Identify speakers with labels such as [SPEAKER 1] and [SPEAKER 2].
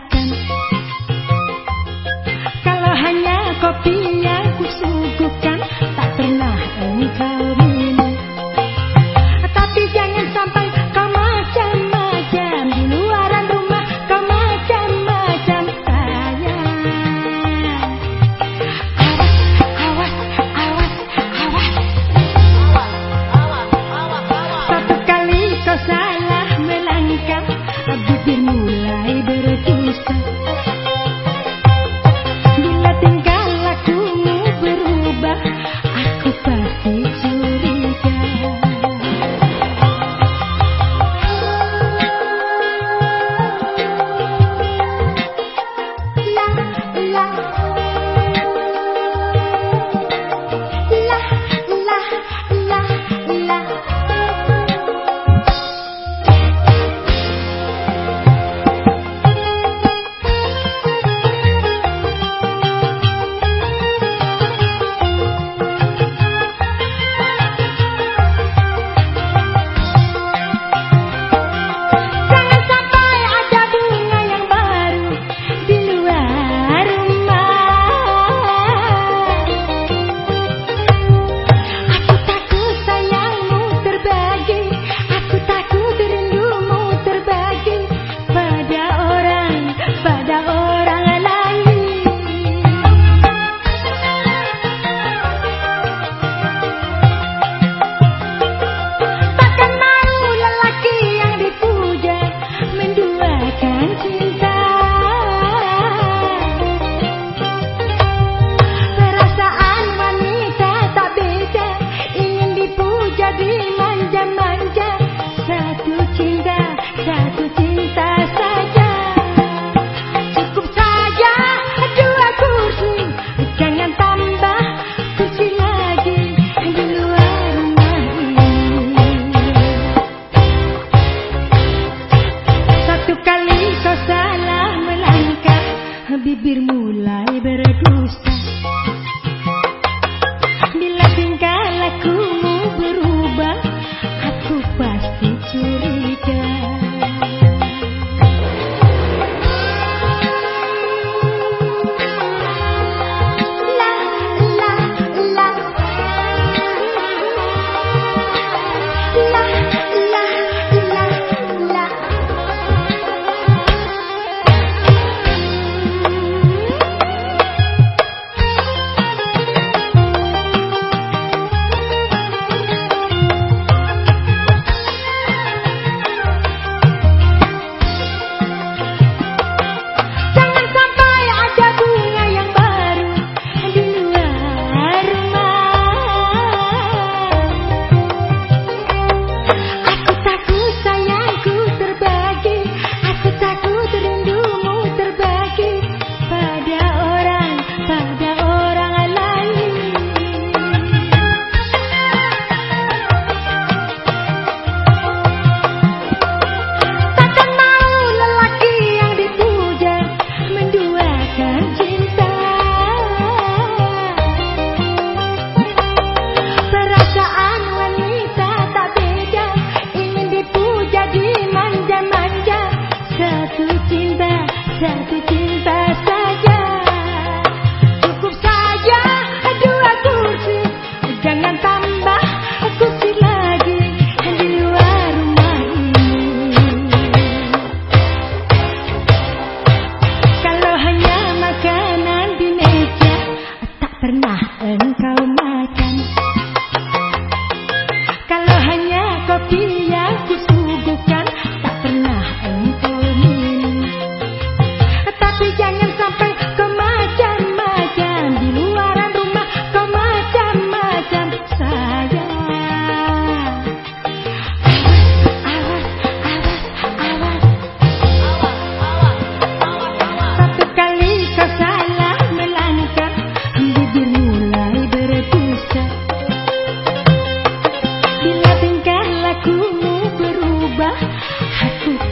[SPEAKER 1] akan Yeah. Jatuh cinta saja. Cukup saja. Dua kursi Jangan tambah kursi lagi. Di luar rumah ini Kalau hanya makanan di meja Tak pernah engkau makan. Kalau hanya kopi Ku berubah. Hatiku